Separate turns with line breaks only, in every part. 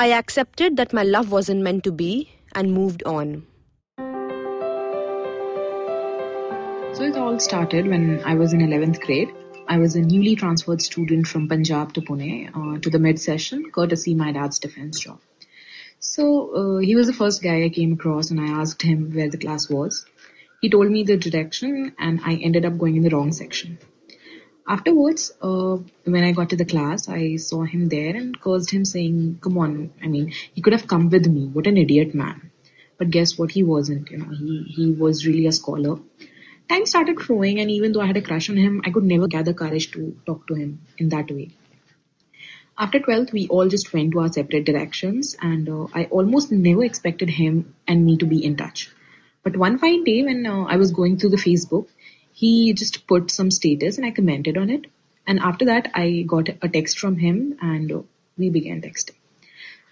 I Accepted That My Love Wasn't Meant to Be and Moved On.
So it all started when I was in 11th grade. I was a newly transferred student from Punjab to Pune uh, to the mid session, courtesy my dad's defense job. So uh, he was the first guy I came across, and I asked him where the class was. He told me the direction, and I ended up going in the wrong section. Afterwards, uh, when I got to the class, I saw him there and cursed him, saying, "Come on! I mean, he could have come with me. What an idiot, man!" But guess what? He wasn't. You know, he he was really a scholar time started flowing and even though I had a crush on him, I could never gather courage to talk to him in that way. After 12th, we all just went to our separate directions and uh, I almost never expected him and me to be in touch. But one fine day when uh, I was going through the Facebook, he just put some status and I commented on it. And after that, I got a text from him and we began texting.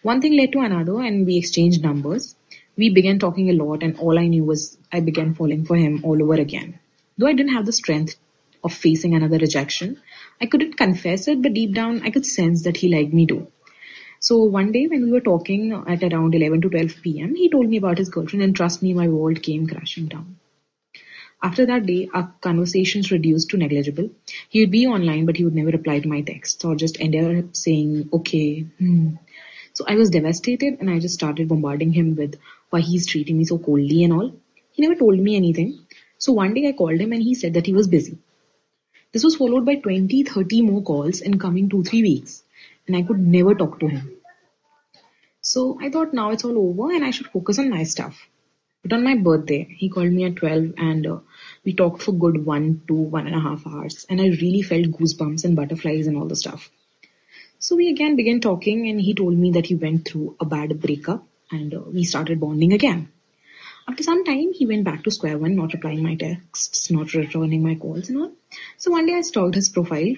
One thing led to another and we exchanged numbers we began talking a lot and all I knew was I began falling for him all over again. Though I didn't have the strength of facing another rejection, I couldn't confess it, but deep down I could sense that he liked me too. So one day when we were talking at around 11 to 12 pm, he told me about his girlfriend and trust me, my world came crashing down. After that day, our conversations reduced to negligible. He would be online, but he would never reply to my texts or just end up saying, okay, hmm. So I was devastated and I just started bombarding him with why he's treating me so coldly and all. He never told me anything. So one day I called him and he said that he was busy. This was followed by 20, 30 more calls in coming 2, 3 weeks and I could never talk to him. So I thought now it's all over and I should focus on my stuff. But on my birthday, he called me at 12 and uh, we talked for good one to one and a half hours and I really felt goosebumps and butterflies and all the stuff. So we again began talking and he told me that he went through a bad breakup and uh, we started bonding again. After some time, he went back to square one, not replying my texts, not returning my calls and all. So one day I stalked his profile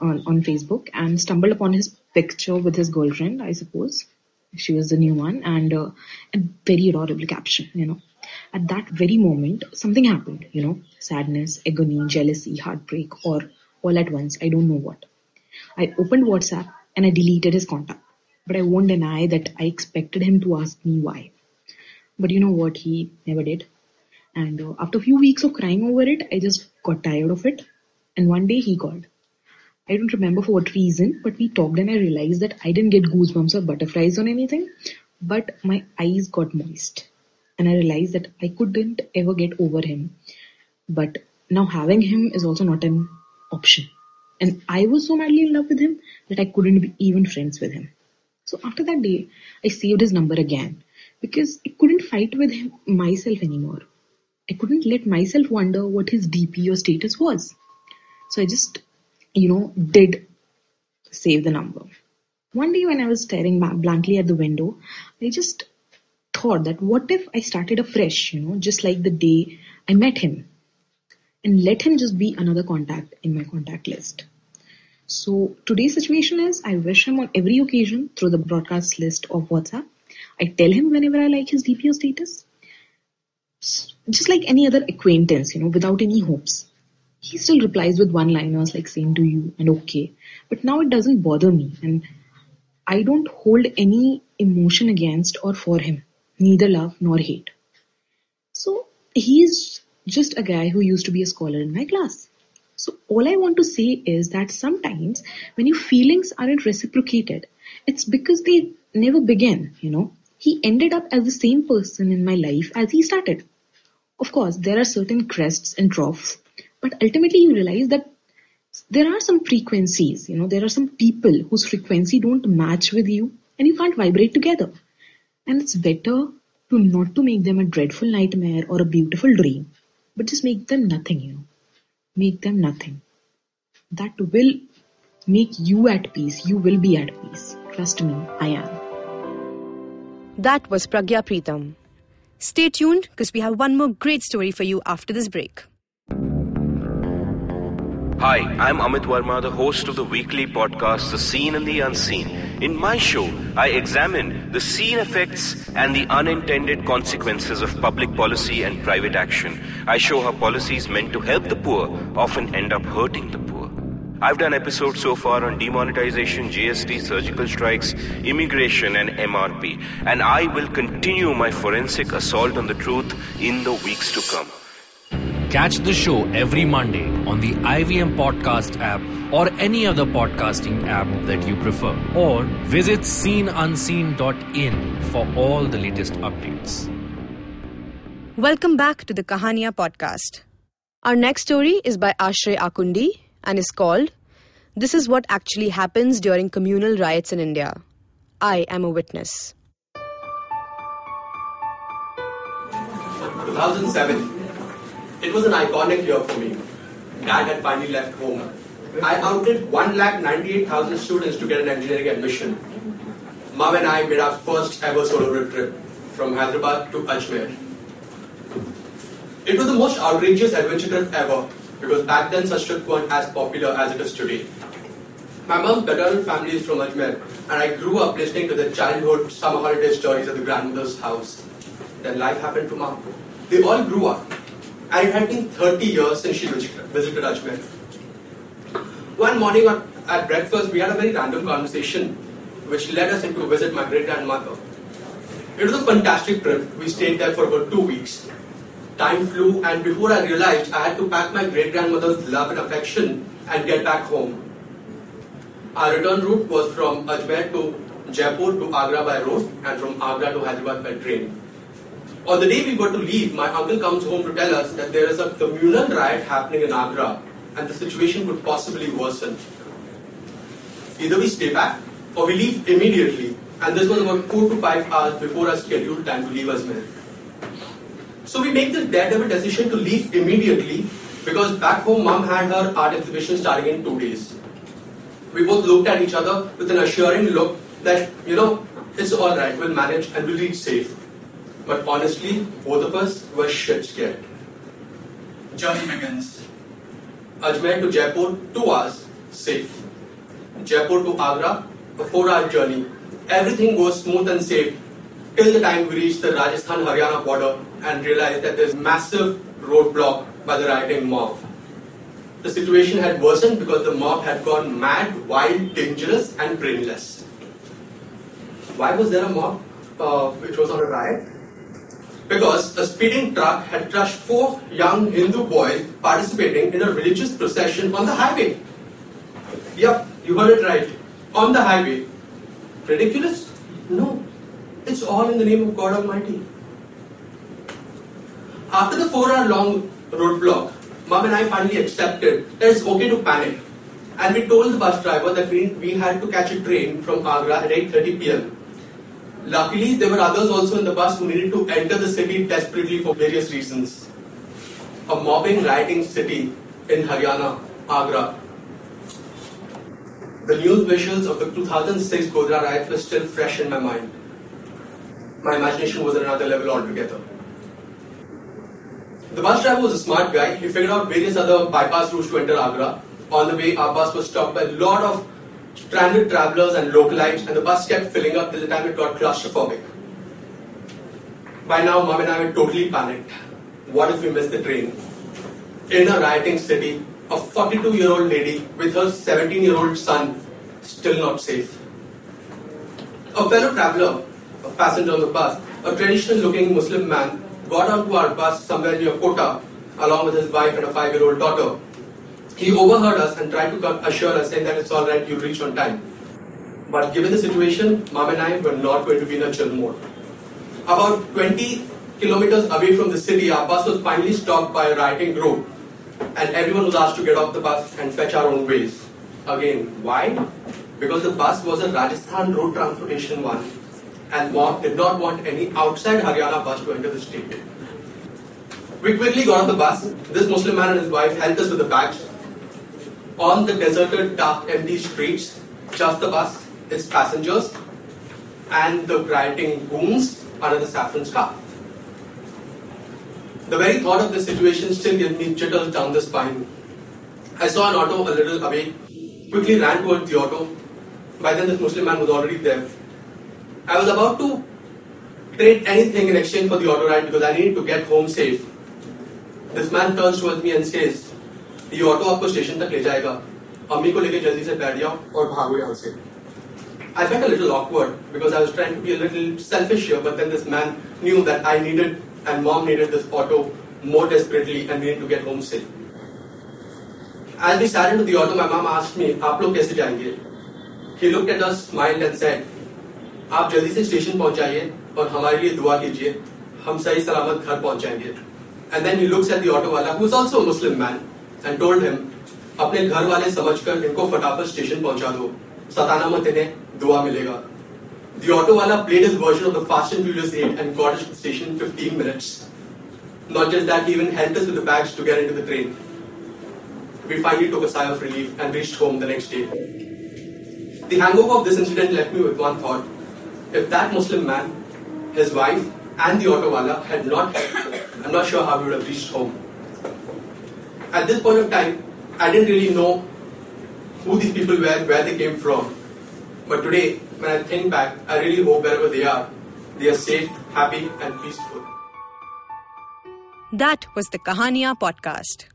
on, on Facebook and stumbled upon his picture with his girlfriend, I suppose. She was the new one and uh, a very adorable caption, you know. At that very moment, something happened, you know, sadness, agony, jealousy, heartbreak, or all at once. I don't know what. I opened WhatsApp and I deleted his contact but I won't deny that I expected him to ask me why. But you know what? He never did. And uh, after a few weeks of crying over it, I just got tired of it. And one day he called. I don't remember for what reason, but we talked and I realized that I didn't get goosebumps or butterflies on anything, but my eyes got moist. And I realized that I couldn't ever get over him. But now having him is also not an option. And I was so madly in love with him that I couldn't be even friends with him. So after that day, I saved his number again because I couldn't fight with him myself anymore. I couldn't let myself wonder what his DP or status was. So I just, you know, did save the number. One day when I was staring blankly at the window, I just thought that what if I started afresh, you know, just like the day I met him and let him just be another contact in my contact list. So today's situation is I wish him on every occasion through the broadcast list of WhatsApp. I tell him whenever I like his DPO status. Just like any other acquaintance, you know, without any hopes. He still replies with one liners like same to you and okay. But now it doesn't bother me and I don't hold any emotion against or for him. Neither love nor hate. So he's just a guy who used to be a scholar in my class. So all I want to say is that sometimes when your feelings aren't reciprocated, it's because they never begin, you know. He ended up as the same person in my life as he started. Of course, there are certain crests and troughs, but ultimately you realize that there are some frequencies, you know, there are some people whose frequency don't match with you and you can't vibrate together. And it's better to not to make them a dreadful nightmare or a beautiful dream, but just make them nothing, you know make them nothing. That will make you at peace. You will be at peace. Trust me, I am.
That was Pragya Preetham. Stay tuned because we have one more great story for you after this break.
Hi, I'm Amit Varma, the host of the weekly podcast The Seen and the Unseen. In my show, I examine the seen effects and the unintended consequences of public policy and private action. I show how policies meant to help the poor often end up hurting the poor. I've done episodes so far on demonetization, GST, surgical strikes, immigration, and MRP, and I will continue my forensic assault on the truth in the weeks to come.
Catch the show every Monday on the IVM Podcast app or any other podcasting app that you prefer. Or visit seenunseen.in for all the latest updates.
Welcome back to the Kahaniya podcast. Our next story is by Ashray Akundi and is called This is What Actually Happens During Communal Riots in India. I am a witness.
2007. It was an iconic year for me. Dad had finally left home. I outed 1,98,000 students to get an engineering admission. Mom and I made our first ever solo road trip from Hyderabad to Ajmer. It was the most outrageous adventure trip ever because back then such trips weren't as popular as it is today. My mom's paternal family is from Ajmer and I grew up listening to the childhood summer holiday stories at the grandmother's house. Then life happened to mom. They all grew up and it had been 30 years since she visited Ajmer. One morning at breakfast, we had a very random conversation which led us into visit my great grandmother. It was a fantastic trip. We stayed there for about two weeks. Time flew, and before I realized, I had to pack my great grandmother's love and affection and get back home. Our return route was from Ajmer to Jaipur to Agra by road and from Agra to Hyderabad by train. On the day we were to leave, my uncle comes home to tell us that there is a communal riot happening in Agra and the situation could possibly worsen. Either we stay back or we leave immediately. And this was about four to five hours before our scheduled time to leave Ajmer. So we make this daredevil decision to leave immediately because back home mom had her art exhibition starting in two days. We both looked at each other with an assuring look that, you know, it's alright, we'll manage and we'll reach safe. But honestly, both of us were shit scared. Journey begins. Ajmer to Jaipur, 2 hours, safe. Jaipur to Agra, a 4 hour journey. Everything goes smooth and safe till the time we reach the Rajasthan Haryana border and realize that there's massive roadblock by the rioting mob. The situation had worsened because the mob had gone mad, wild, dangerous, and brainless. Why was there a mob uh, which was on a riot? Because a speeding truck had crushed four young Hindu boys participating in a religious procession on the highway. Yep, you heard it right. On the highway. Ridiculous? No. It's all in the name of God Almighty. After the four hour long roadblock, Mom and I finally accepted that it's okay to panic. And we told the bus driver that we, we had to catch a train from Agra at 8.30 pm Luckily, there were others also in the bus who needed to enter the city desperately for various reasons. A mobbing, rioting city in Haryana, Agra. The news visuals of the 2006 Godhra riot were still fresh in my mind. My imagination was at another level altogether. The bus driver was a smart guy. He figured out various other bypass routes to enter Agra. On the way, our bus was stopped by a lot of stranded travelers and localites, and the bus kept filling up till the time it got claustrophobic. By now, mom and I were totally panicked. What if we miss the train? In a rioting city, a 42 year old lady with her 17 year old son still not safe. A fellow traveler, a passenger on the bus, a traditional looking Muslim man, got onto our bus somewhere near Kota along with his wife and a five year old daughter. He overheard us and tried to assure us, saying that it's all right, you'll reach on time. But given the situation, Mom and I were not going to be in a chill mode. About 20 kilometers away from the city, our bus was finally stopped by a rioting group, and everyone was asked to get off the bus and fetch our own ways. Again, why? Because the bus was a Rajasthan road transportation one, and mob did not want any outside Haryana bus to enter the state. We quickly got off the bus. This Muslim man and his wife helped us with the bags on the deserted, dark, empty streets, just the bus, its passengers. and the rioting goons under the saffron scarf. The very thought of this situation still gives me jitters down the spine. I saw an auto a little away, quickly ran towards the auto. By then, this Muslim man was already there. I was about to trade anything in exchange for the auto ride because I needed to get home safe. This man turns towards me and says, ये auto आपको station तक ले जाएगा अम्मी को लेके जल्दी से बैठ जाओ और भागो यहाँ से I felt a little awkward because I was trying to be a little selfish here, but then this man knew that I needed and mom needed this auto more desperately and needed to get home safe. As we sat into the auto, my mom asked me, आप लोग कैसे जाएँगे? He looked at us, smiled and said, आप जल्दी से station पहुंचाइए और हमारे लिए दुआ कीजिए हम सही सलामत घर पहुँच जाएँगे And then he looks at the auto wala, who is also a Muslim man, and told him, अपने घर वाले समझकर इनको फटाफट स्टेशन पहुँचा दो सताना मत इन्हें दुआ मिलेगा The auto wala played his version of the Fast and Furious 8 and got the station in 15 minutes. Not just that, he even helped us with the bags to get into the train. We finally took a sigh of relief and reached home the next day. The hangover of this incident left me with one thought. If that Muslim man, his wife, and the auto wala had not I'm not sure how we would have reached home. At this point of time, I didn't really know who these people were, where they came from. But today, when I think back, I really hope wherever they are, they are safe, happy, and peaceful.
That was the Kahaniya podcast.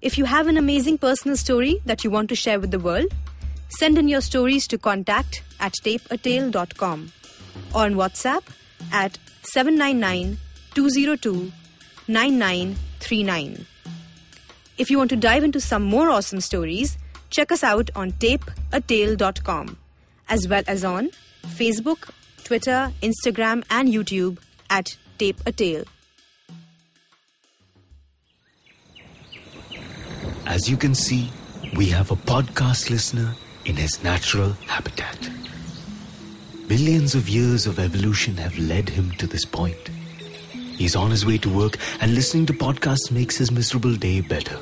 If you have an amazing personal story that you want to share with the world, send in your stories to contact at tapeatale.com or on WhatsApp at 799 202 9939. If you want to dive into some more awesome stories, check us out on tapeatale.com as well as on Facebook, Twitter, Instagram, and YouTube at Tape a Tale.
As you can see, we have a podcast listener in his natural habitat. Billions of years of evolution have led him to this point. He's on his way to work, and listening to podcasts makes his miserable day better.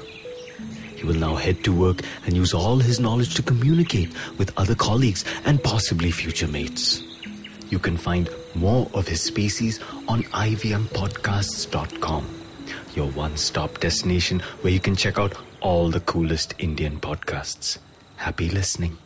He will now head to work and use all his knowledge to communicate with other colleagues and possibly future mates. You can find more of his species on ivmpodcasts.com, your one stop destination where you can check out all the coolest Indian podcasts. Happy listening.